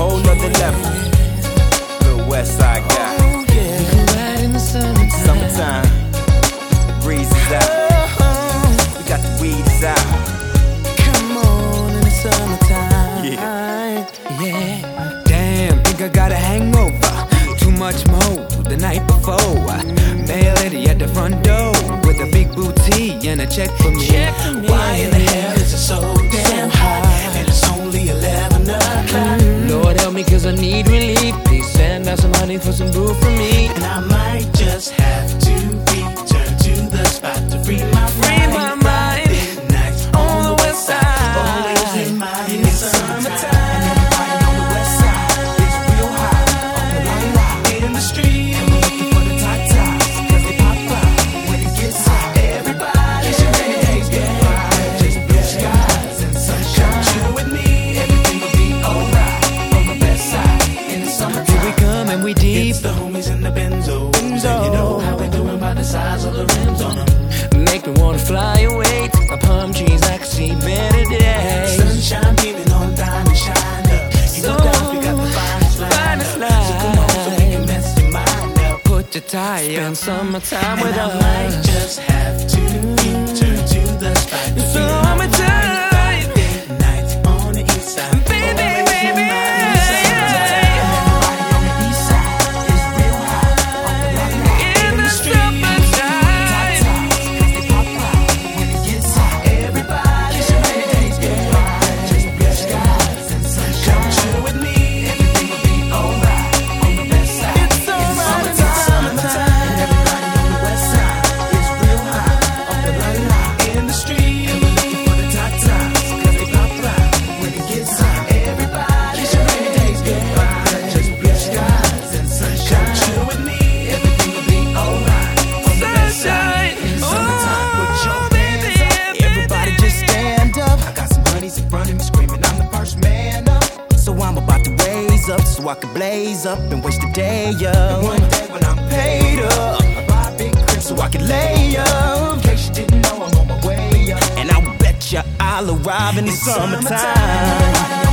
whole nother level. Little West Side guy. Oh, yeah. We can ride in the summertime. Summertime. The breeze is out. Uh-huh. We got the weeds out. Come on in the summertime. Yeah. Yeah. Damn, think I got a hangover. Too much mo the night before. Mail lady at the front door with a big booty and a check for me. Why in the me cause I need relief. Please send out some honey for some brew for me. And I might just have to return to the spot to Free my Put your tie on summertime And with I might just have to return to the spot. to up so I can blaze up and waste the day up. One day when I'm paid up, I buy a big crib so I can lay up. In case you didn't know, I'm on my way up. And I will bet you I'll arrive in the summertime.